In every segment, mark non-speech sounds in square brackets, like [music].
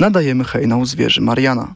Nadajemy hejnał zwierzy Mariana.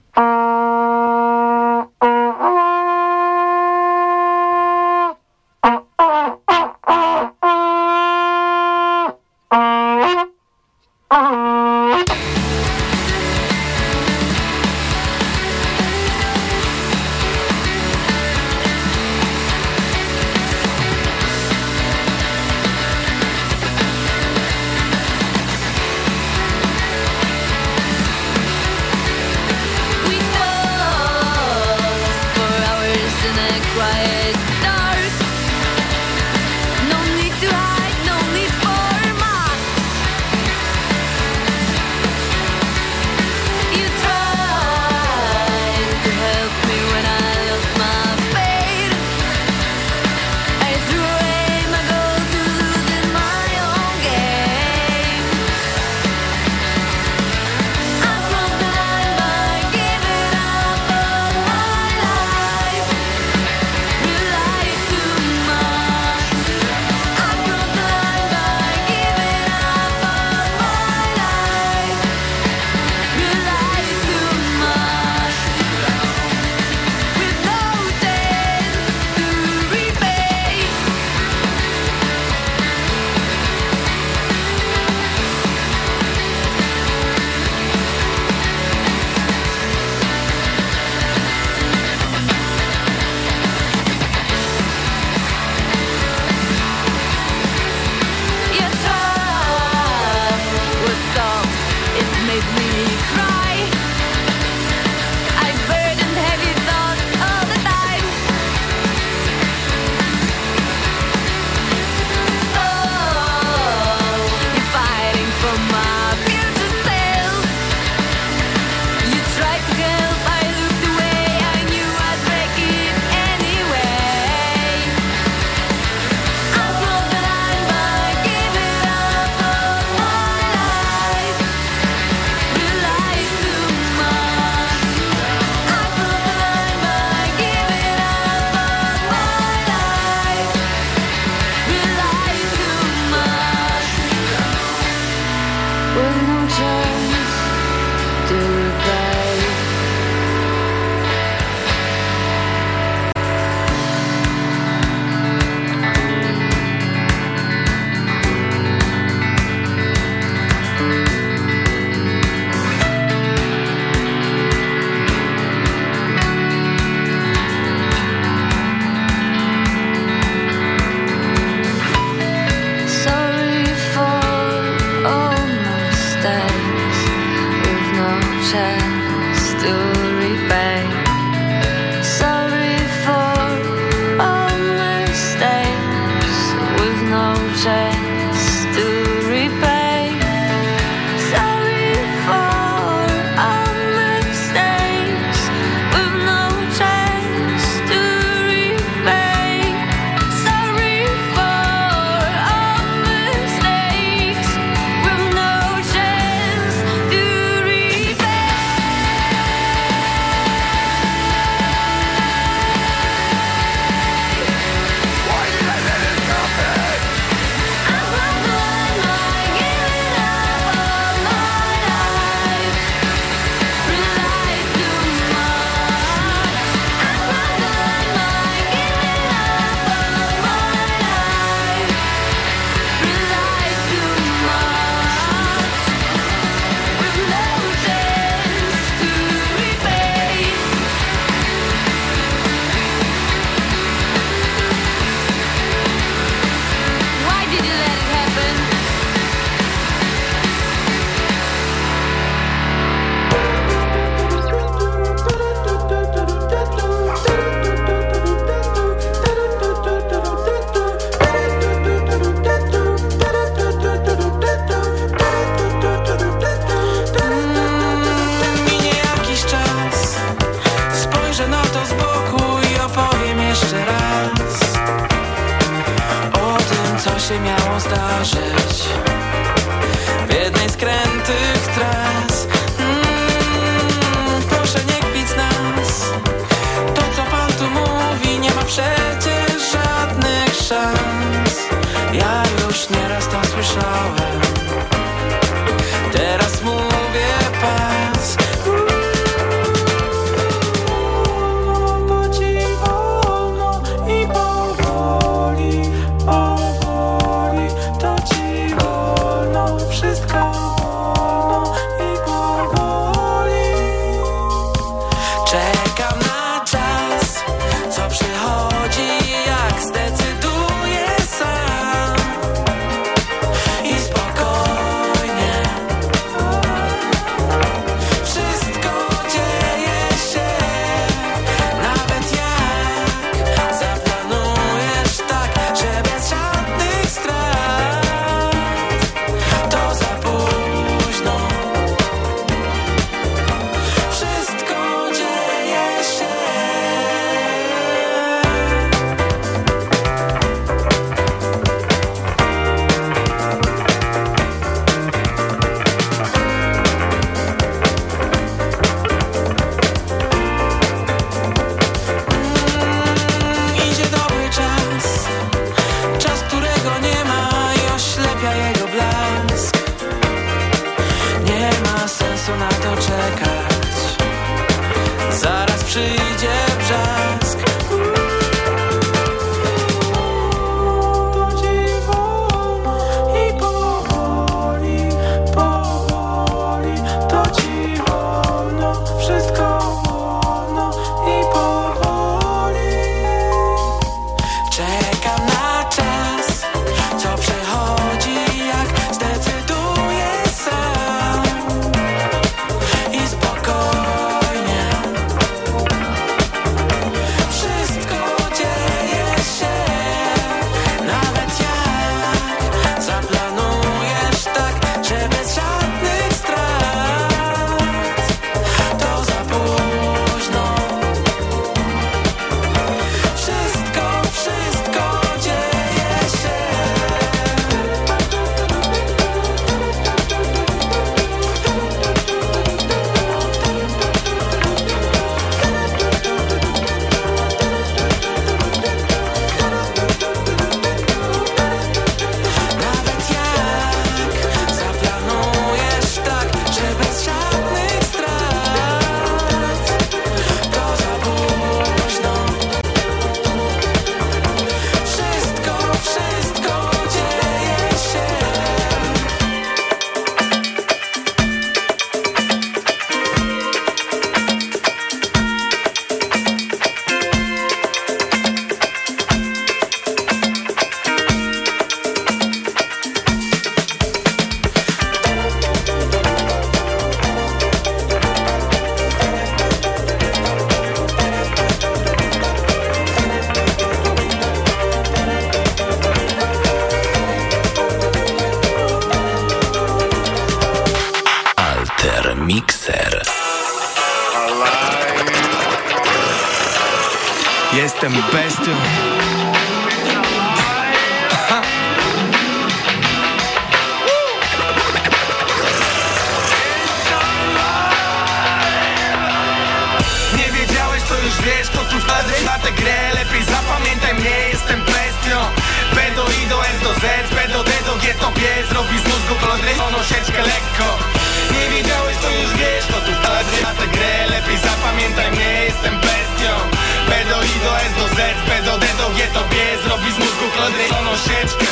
Do Z, B do D do G to B. Zrobi z mózgu kolodryzoną sieczkę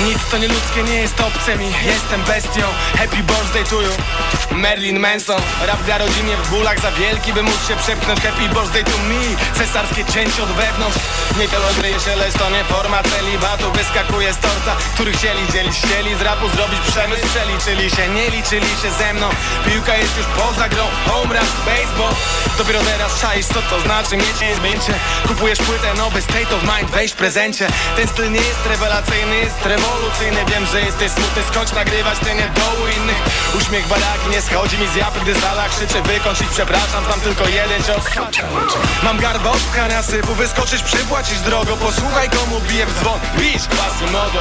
nic co nieludzkie nie jest obce mi. Jestem bestią, happy birthday to you Marilyn Manson Rap dla rodzinie w bólach za wielki By móc się przepchnąć. Happy birthday to me Cesarskie cięcie od wewnątrz. Nie telodryje się, lecz to nie forma celibatu. Wyskakuje z torta, który chcieli dzielić. Chcieli z rapu zrobić przemysł Przeliczyli się, nie liczyli się ze mną. Piłka jest już poza grą. Home run, baseball. Dopiero teraz czaisz co to znaczy mieć zdjęcie Kupujesz płytę, nowy state of mind Weź w prezencie. Ten styl nie jest rewelacyjny, jest rewolucyjny Wiem, że jesteś smutny, skończ nagrywać nie dołu innych Uśmiech baraki nie schodzi mi z japy Gdy sala krzyczy wykończ ich przepraszam Znam tylko jeden cios. Mam garbę obchania sypu Wyskoczysz, przypłacisz drogo. Posłuchaj komu bije w dzwon. Bisz kwasy modo.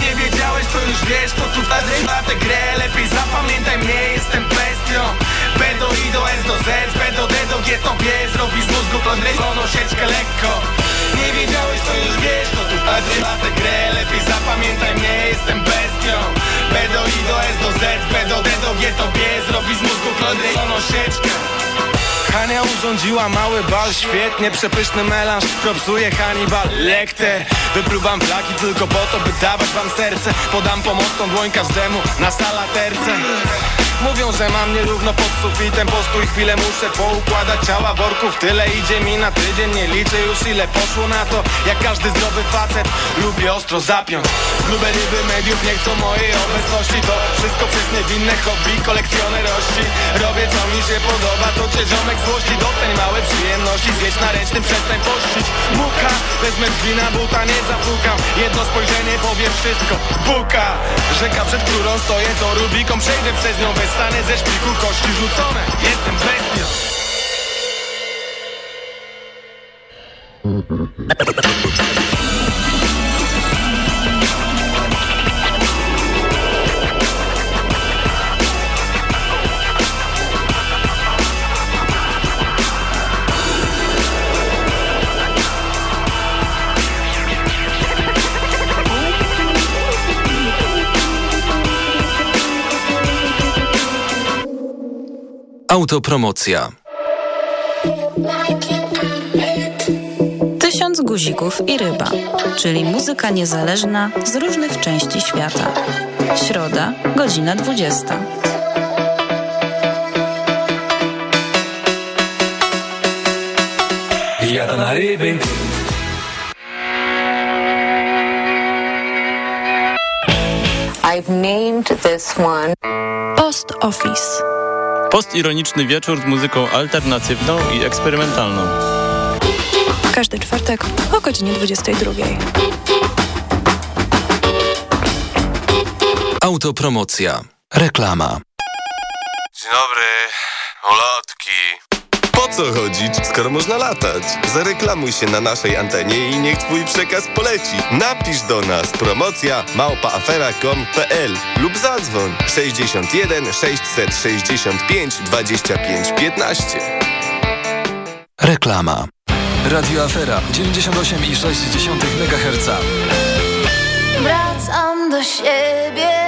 Nie wiedziałeś, to już wiesz, to tu na tę grę. Lepiej zapamiętaj mnie, jestem bestią B do I do S do Z, B do D do G to B Zrobi z mózgu podryzoną sieczkę lekko. Nie wiedziałeś, to już wiesz, to tu wtedy na tę grę. Lepiej zapamiętaj mnie, jestem bestią. B do I do S do Z, B do D do G to B Zrobi z mózgu podryzoną sieczkę. Hania urządziła mały bal, świetnie przepyszny melanż Propsuje Hannibal. Lecter Wypluwam flaki tylko po to, by dawać wam serce. Podam pomocną dłoń każdemu na salaterce Mówią, że mam nierówno pod sufitem Postój chwilę muszę poukładać. Ciała worków Tyle idzie mi na tydzień, nie liczę już ile poszło na to Jak każdy zdrowy facet, lubię ostro zapiąć. Lubię ryby mediów, nie chcą mojej obecności. To wszystko przez niewinne hobby, kolekcjonerości. Robię co mi się podoba, to cię ziomek złości. Doceń małe przyjemności, zjeść na ręcznym, przestań pościć. Muka, wezmę drzwi na buta, nie zapukam. Jedno spojrzenie powie wszystko, buka! Rzeka, przed którą stoję, to Rubiką Przejdę przez nią, wystanę ze szpiku, kości rzucone. Jestem bestią [laughs] Autopromocja. Tysiąc guzików i ryba, czyli muzyka niezależna z różnych części świata. Środa, godzina 20. Jadę na ryby I've named this one Post Office. Postironiczny wieczór z muzyką alternatywną i eksperymentalną. Każdy czwartek o godzinie 22. Autopromocja. Reklama. Dzień dobry, ulotki. Po co chodzić, skoro można latać? Zareklamuj się na naszej antenie i niech twój przekaz poleci. Napisz do nas promocja małpaafera.com.pl lub zadzwoń 61 665 25 15. Reklama. Radio Afera 98,6 MHz. Wracam do siebie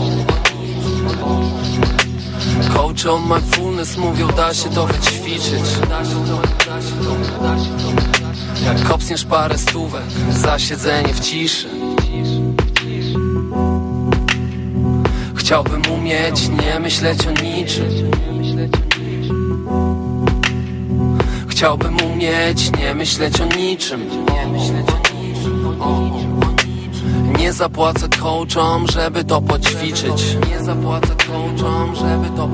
Coach on mindfulness mówią, da się to wyćwiczyć. Jak kopsniesz parę stówek za siedzenie w ciszy. Chciałbym umieć nie myśleć o niczym. Chciałbym umieć nie myśleć o niczym. Nie zapłacę coachom, żeby to poćwiczyć. Nie zapłacę coachom, żeby to...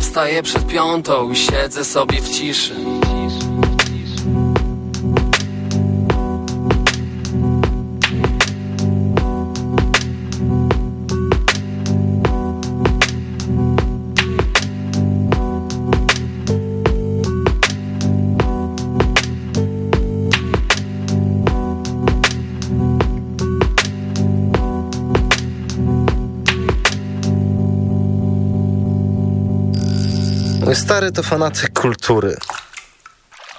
Wstaję przed piątą i siedzę sobie w ciszy stary to fanatyk kultury.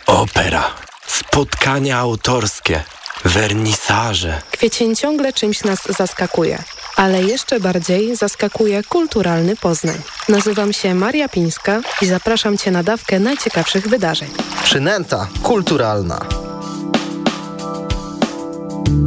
Opera, spotkania autorskie, wernisaże. Kwiecień ciągle czymś nas zaskakuje, ale jeszcze bardziej zaskakuje kulturalny Poznań. Nazywam się Maria Pińska i zapraszam Cię na dawkę najciekawszych wydarzeń. Przynęta kulturalna.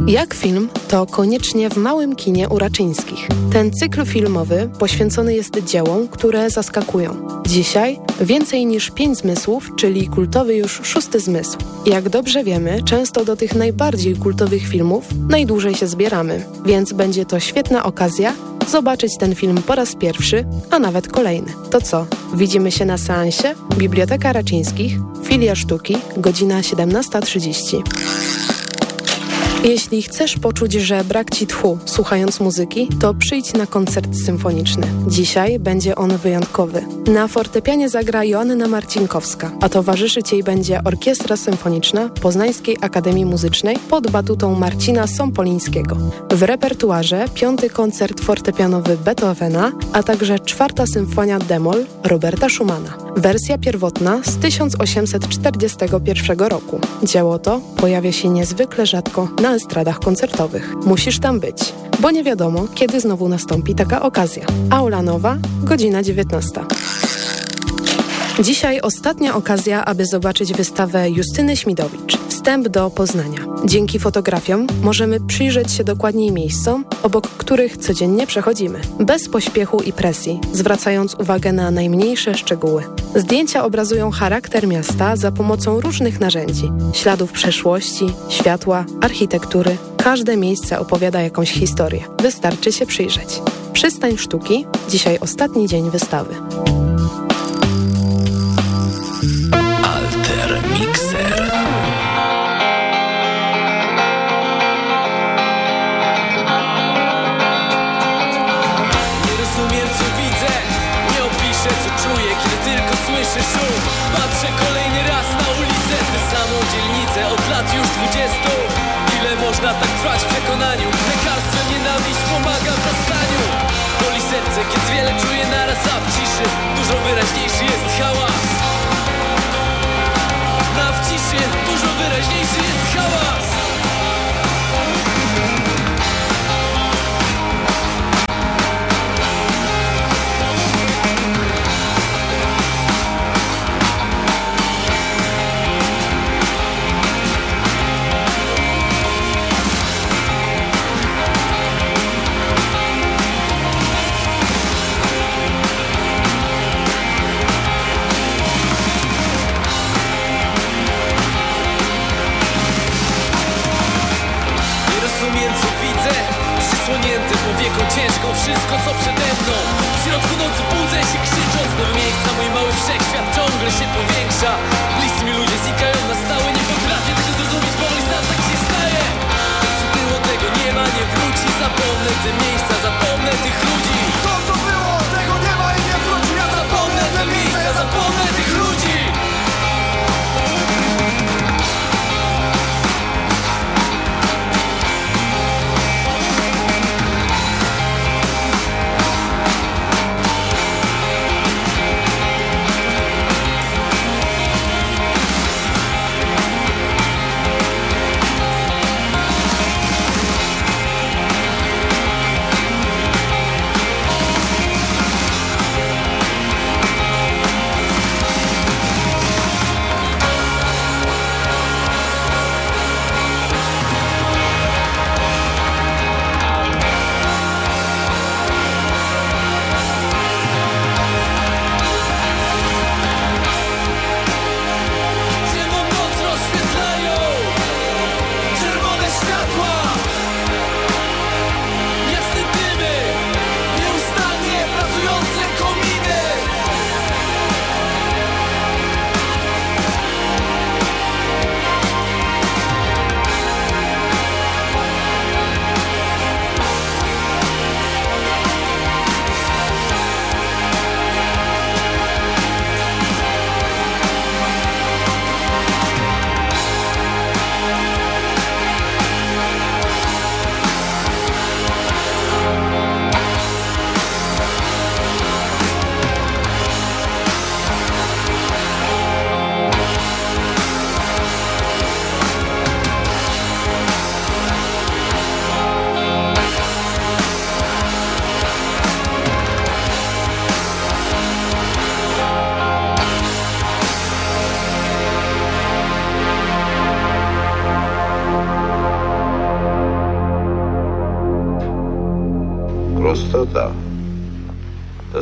Jak film, to koniecznie w małym kinie Uraczyńskich. Ten cykl filmowy poświęcony jest dziełom, które zaskakują. Dzisiaj więcej niż pięć zmysłów, czyli kultowy już szósty zmysł. Jak dobrze wiemy, często do tych najbardziej kultowych filmów najdłużej się zbieramy, więc będzie to świetna okazja zobaczyć ten film po raz pierwszy, a nawet kolejny. To co? Widzimy się na seansie? Biblioteka Raczyńskich, filia sztuki, godzina 17.30. Jeśli chcesz poczuć, że brak ci tchu słuchając muzyki, to przyjdź na koncert symfoniczny. Dzisiaj będzie on wyjątkowy. Na fortepianie zagra Joanna Marcinkowska, a towarzyszyć jej będzie Orkiestra Symfoniczna Poznańskiej Akademii Muzycznej pod batutą Marcina Sompolińskiego. W repertuarze piąty koncert fortepianowy Beethovena, a także czwarta symfonia Demol Roberta Schumana. Wersja pierwotna z 1841 roku. Dzieło to pojawia się niezwykle rzadko na estradach koncertowych. Musisz tam być, bo nie wiadomo, kiedy znowu nastąpi taka okazja. Aula Nowa, godzina 19. Dzisiaj ostatnia okazja, aby zobaczyć wystawę Justyny Śmidowicz. Wstęp do Poznania. Dzięki fotografiom możemy przyjrzeć się dokładniej miejscom, obok których codziennie przechodzimy. Bez pośpiechu i presji, zwracając uwagę na najmniejsze szczegóły. Zdjęcia obrazują charakter miasta za pomocą różnych narzędzi. Śladów przeszłości, światła, architektury. Każde miejsce opowiada jakąś historię. Wystarczy się przyjrzeć. Przystań sztuki. Dzisiaj ostatni dzień wystawy. Można tak trwać w przekonaniu? Lekarstwem nienawiść pomaga w rastaniu Boli serce, kiedy wiele czuję naraz, a w ciszy Dużo wyraźniejszy jest hałas. Na w ciszy dużo wyraźniejszy jest hałas mną W środku nocy budzę się krzycząc Nowe miejsca, mój mały wszechświat ciągle się powiększa. Bliscy mi ludzie znikają na stałe Nie potrafię tego zrozumieć, bo sam tak się staje. Co było tego nie ma, nie wróci Zapomnę te miejsca, zapomnę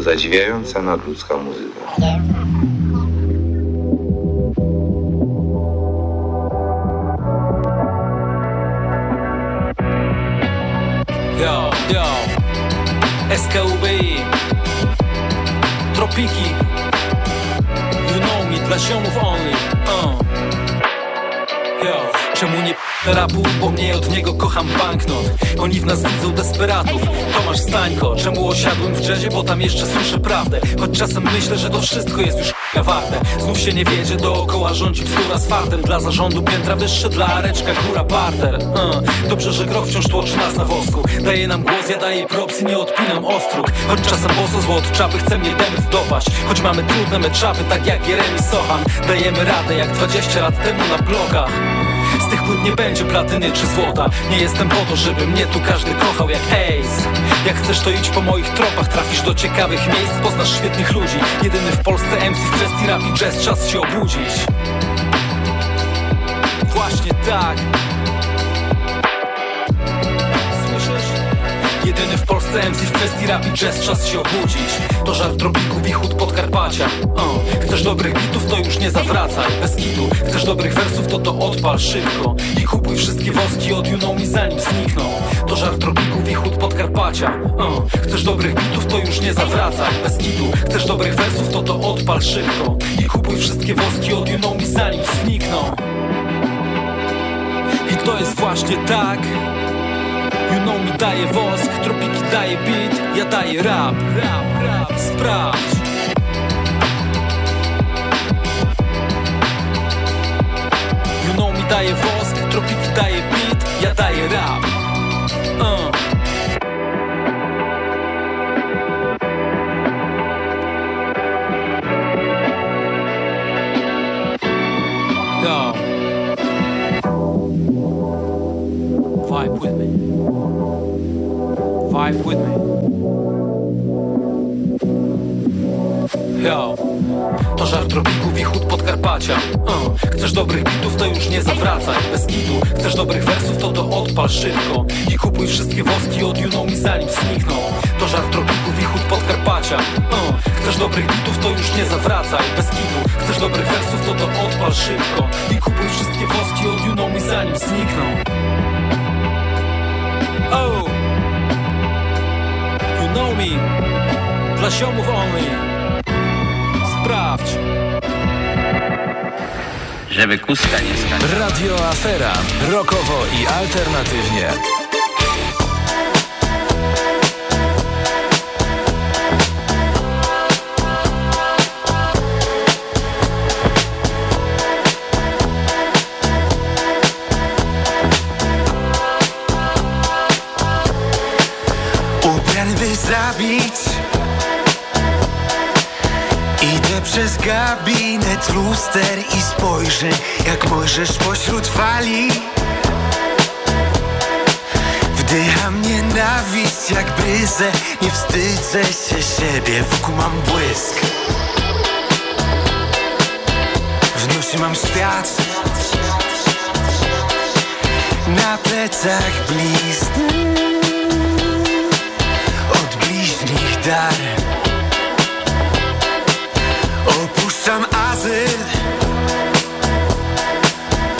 zadziwiająca nadludzka muzyka. Czemu nie rapu, bo mnie od niego kocham banknot? Oni w nas widzą desperatów. Tomasz Stańko, czemu osiadłem w jazzie, bo tam jeszcze słyszę prawdę. Choć czasem myślę, że to wszystko jest już warte. Znów się nie wiedzie, dookoła rządzi bzdura z fartem. Dla zarządu piętra wyższe, dla areczka góra parter. Uh. Dobrze, że groch wciąż tłoczy nas na wosku. Daje nam głos, ja daję props i nie odpinam ostróg. Choć czasem boso zło od czapy chce mnie demet dopaść. Choć mamy trudne meczapy, tak jak Jeremy Sochan. Dajemy radę jak 20 lat temu na blogach tych płyt nie będzie platyny czy złota. Nie jestem po to, żeby mnie tu każdy kochał jak Ace. Jak chcesz to idź po moich tropach Trafisz do ciekawych miejsc, poznasz świetnych ludzi. Jedyny w Polsce MC w kwestii rap i jazz Czas się obudzić. Właśnie tak W Polsce MC w kwestii rap i jazz Czas się obudzić. To żart tropików i chód Podkarpacia. Uh. Chcesz dobrych bitów, to już nie zawracaj. Bez kitu Chcesz dobrych wersów, to to odpal szybko. I kupuj wszystkie woski od know me zanim znikną. To żart tropików i chód Podkarpacia. Uh. Chcesz dobrych bitów, to już nie zawracaj. Bez kitu Chcesz dobrych wersów, to to odpal szybko. I kupuj wszystkie woski od know me zanim znikną. I to jest właśnie tak Know me daje wosk, tropiki daje beat Ja daję rap, rap, rap, sprawdź. Know me daje wosk, tropiki daje beat Ja daję rap. Uh. Vibe with me. Yo. To żart tropików i chód Podkarpacia uh. Chcesz dobrych bitów, to już nie zawracaj Bez kitu Chcesz dobrych wersów, to to odpal szybko I kupuj wszystkie woski od know me zanim znikną To żart tropików i chód Podkarpacia uh. Chcesz dobrych bitów, to już nie zawracaj Bez kitu Chcesz dobrych wersów, to to odpal szybko I kupuj wszystkie woski od know me zanim znikną Me Dla ziomów only Sprawdź Żeby kuska nie skakała. Radio Afera. Rokowo i alternatywnie. Gabinet luster i spojrzę Jak możesz pośród fali. Wdycham nienawiść jak bryzę Nie wstydzę się siebie, wokół mam błysk. W nosie mam świat. Na plecach blizny Od bliźnich dar Opuszczam azyl.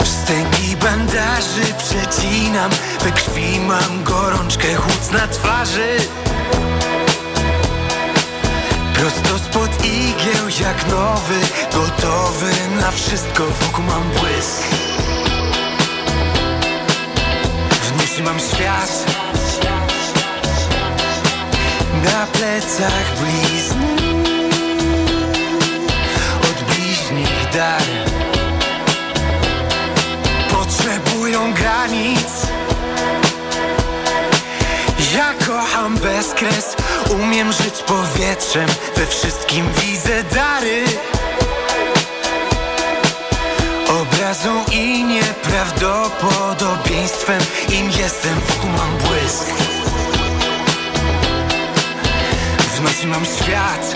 Wstęgi bandaży przecinam We krwi mam gorączkę, chłód na twarzy. Prosto spod igieł jak nowy Gotowy na wszystko, wokół mam błysk. W nosie mam świat. Na plecach blizny granic Ja kocham bezkres Umiem żyć powietrzem We wszystkim widzę dary. Obrazą i nieprawdopodobieństwem Im jestem, wokół mam błysk. W nocy mam świat.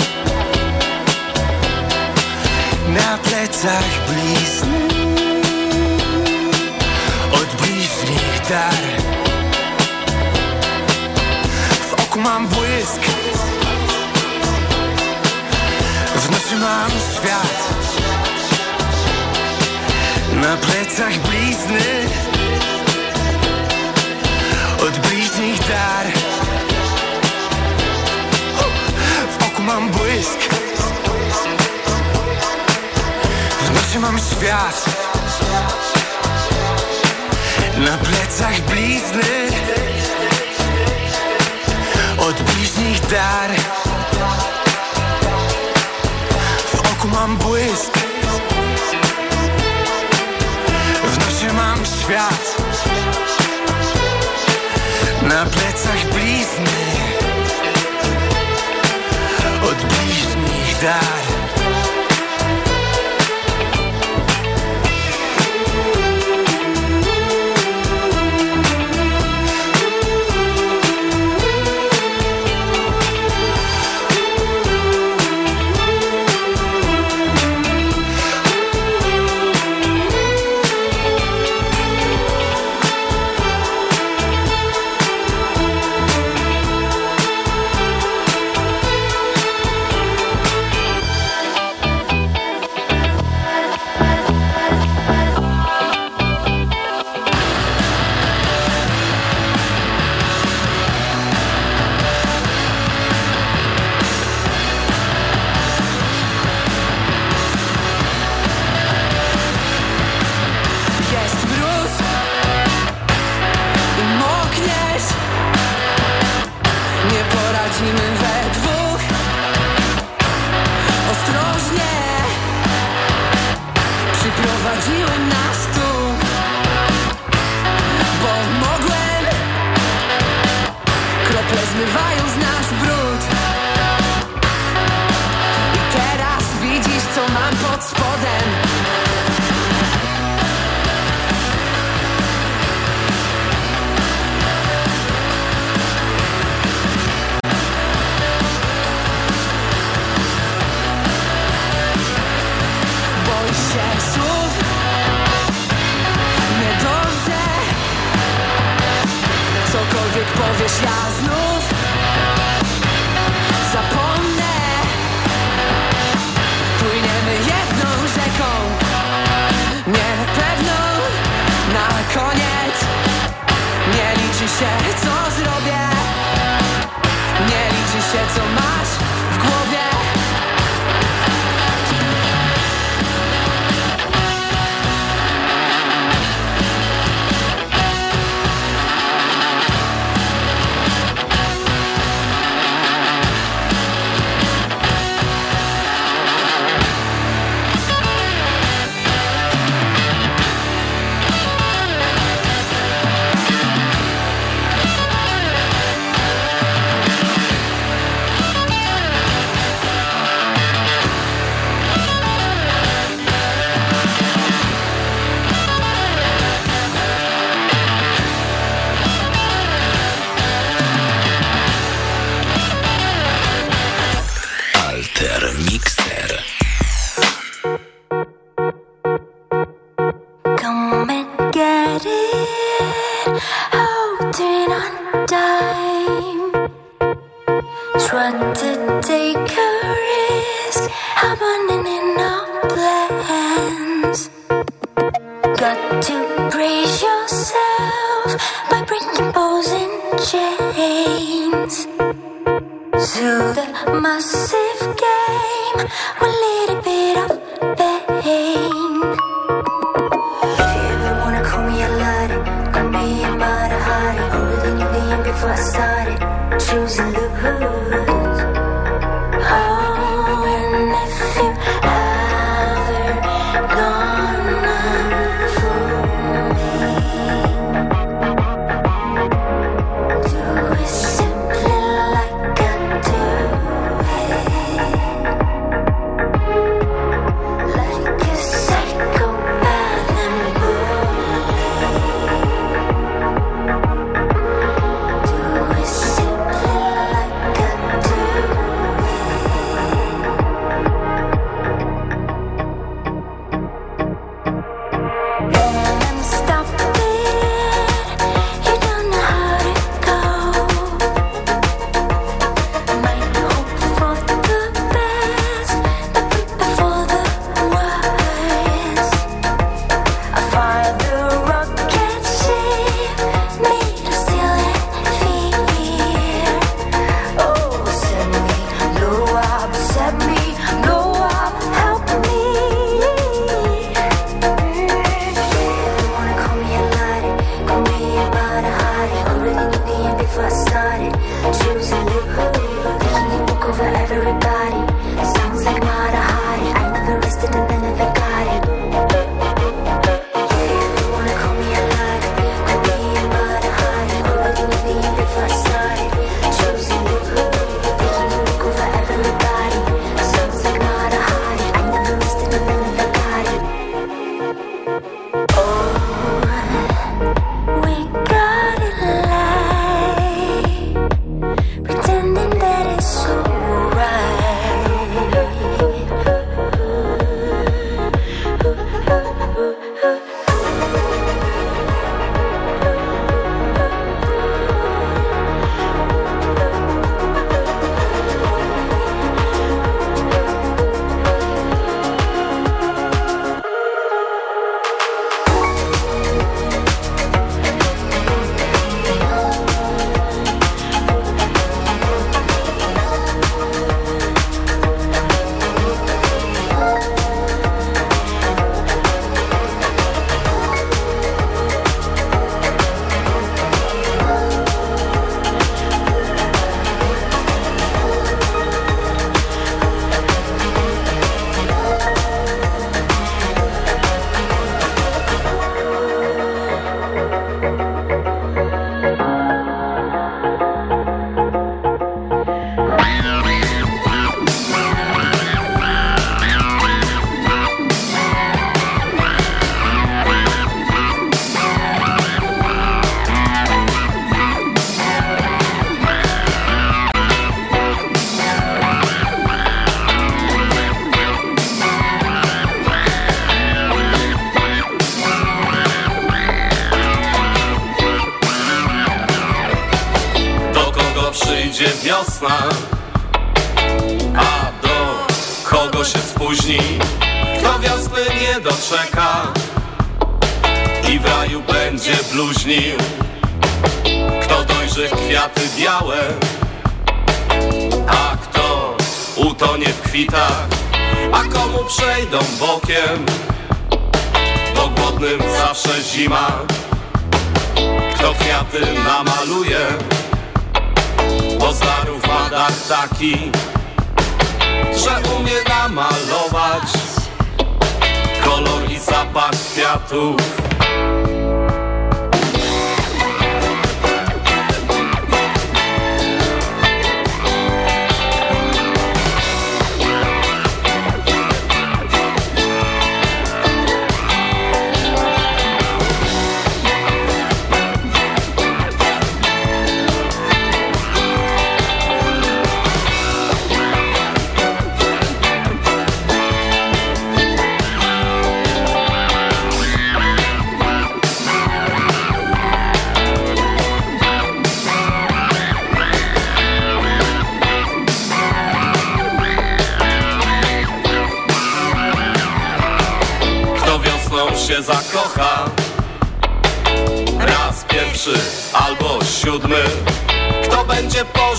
Na plecach blizny W oku mam błysk. W nocy mam świat. Na plecach blizny. Od bliźnich dar. W oku mam błysk. W nocy mam świat. Na plecach blizny. Od bliźnich dar. W oku mam błysk. W nosie mam świat. Na plecach blizny. Od bliźnich dar.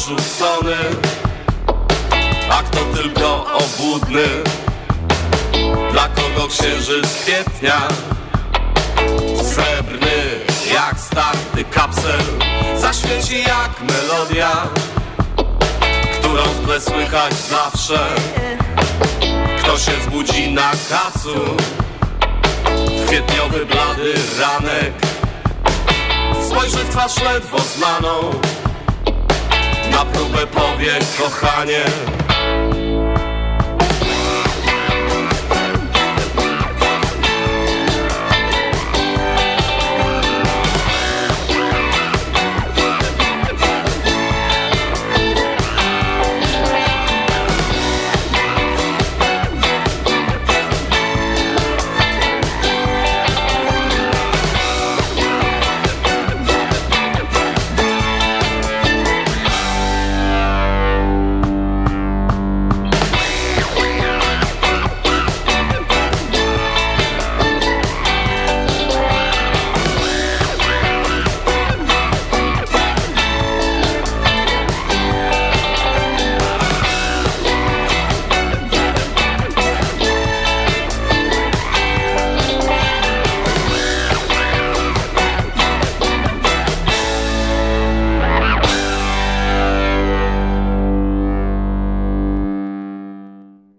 Porzucony A kto tylko obłudny. Dla kogo księżyc kwietnia. Srebrny jak starty kapsel. Zaświeci jak melodia Którą w tle słychać zawsze. Kto się zbudzi na kacu. Kwietniowy blady ranek. Spojrzy w twarz ledwo znaną Na próbę powie kochanie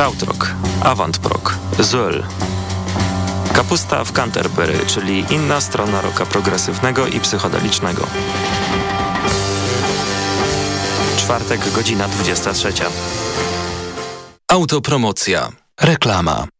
Krautrock, Avantprog, Zöll. Kapusta w Canterbury, czyli inna strona roka progresywnego i psychodelicznego. Czwartek, godzina 23. Autopromocja. Reklama.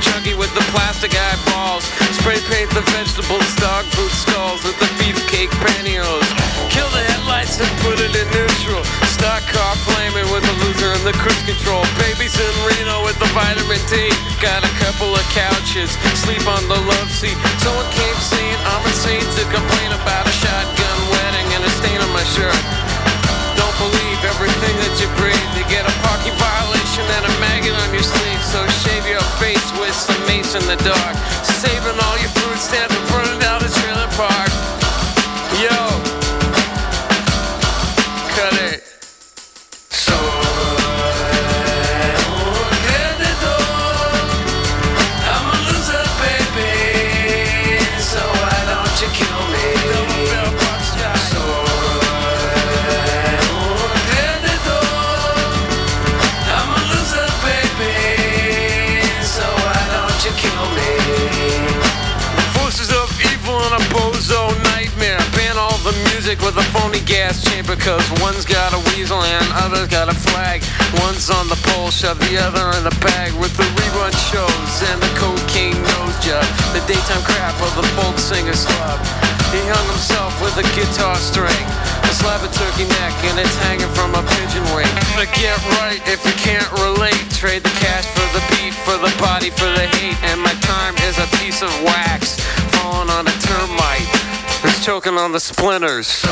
Chunky with the plastic eyeballs. Spray paint the vegetables, dog food stalls with the beefcake pantyhose. Kill the headlights and put it in neutral. Stock car flaming with the loser and the cruise control. Babies in Reno with the vitamin D. Got a couple of couches, sleep on the love seat. Someone came saying I'm insane to complain about a shotgun wedding and a stain on my shirt. Don't believe everything that you breathe. You get a parking violation and a maggot on your sleeve. So shave your face with some mace in the dark. Saving all your food stamps and burning down the trailer park. Music with a phony gas chamber. Cause one's got a weasel and other's got a flag. One's on the pole, shove the other in the bag. With the rerun shows and the cocaine nose job. The daytime crap of the folk singer club He hung himself with a guitar string. A slab of turkey neck and it's hanging from a pigeon wing. But get right if you can't relate. Trade the cash for the beef, for the body, for the hate. And my time is a piece of wax falling on a termite. Choking on the splinters.